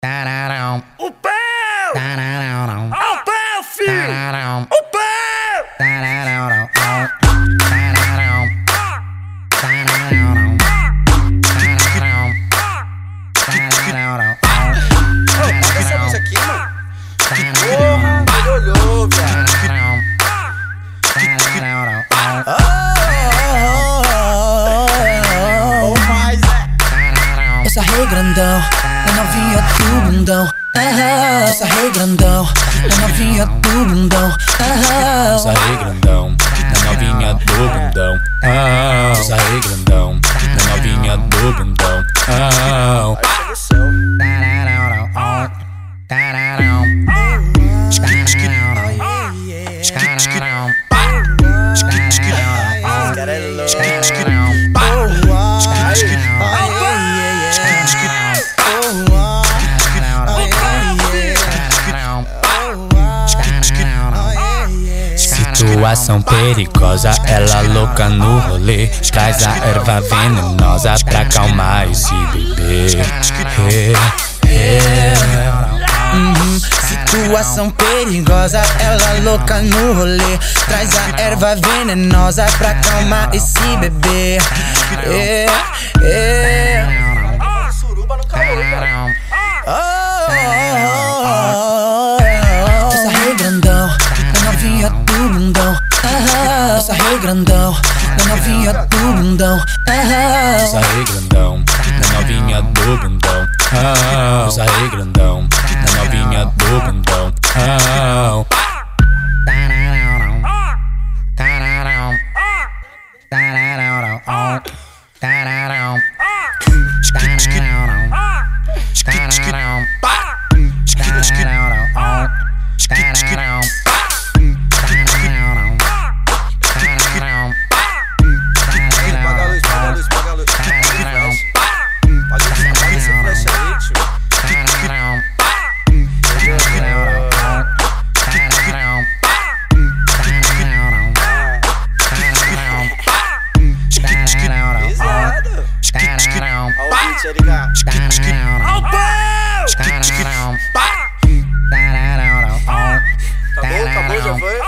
Tararão. O pau! Tararão. Ao pau, filho! Tararão. O pau! Tararão. Tararão. Tararão. Tararão. Tararão. Ô, paga essa luz aqui, mano. Porra, ele olhou. Tararão. Mais é. Eu sarrei grandão, eu novinha do bundão. Aham, eu sarrei grandão, eu novinha do bundão. Aham, Sarrei grandão, Situação perigosa, ela louca no rolê. Traz a erva venenosa pra acalmar esse bebê. É, é. Situação perigosa, ela louca no rolê. Traz a erva venenosa pra acalmar esse bebê. É, é. Suruba no calor. Eu bundão. Aham, eu sarrei grandão, eu novinha do bundão. Aham, Sarrei grandão, na novinha do bundão. Ah, sarrei grandão, na novinha do bundão. Ah, Ao pau! Acabou, acabou, já foi.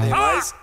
Tem mais.